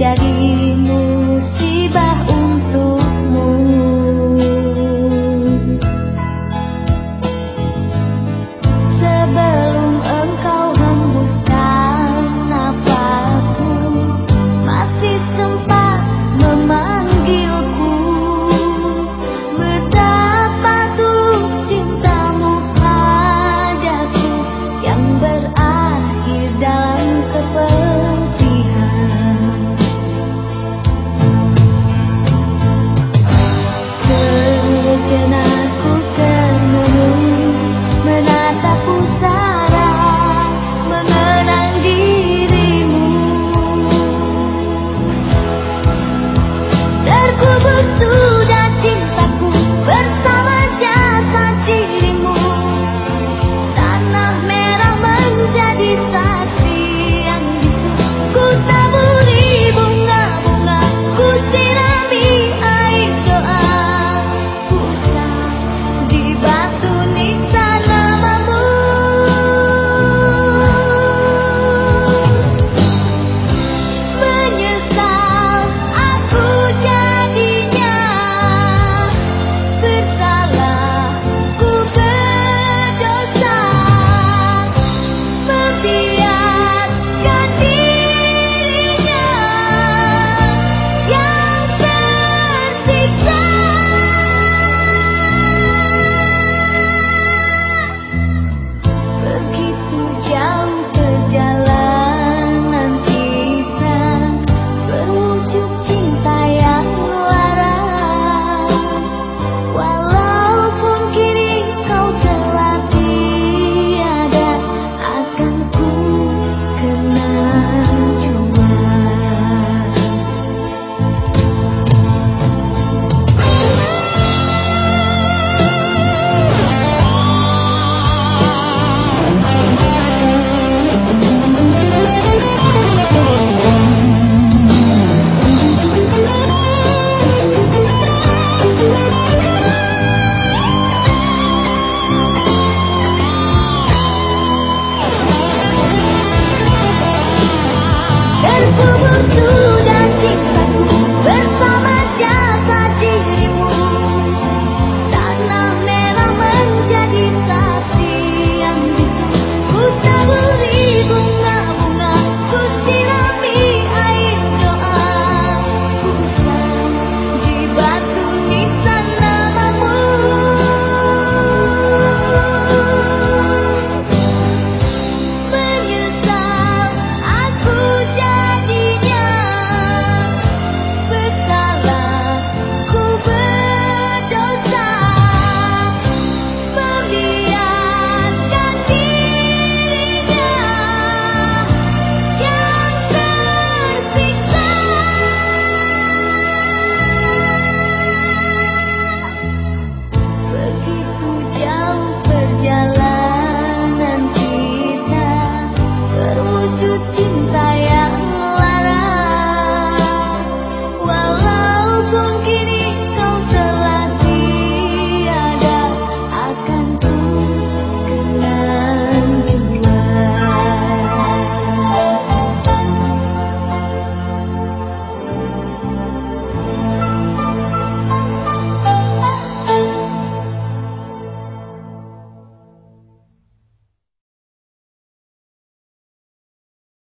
jadi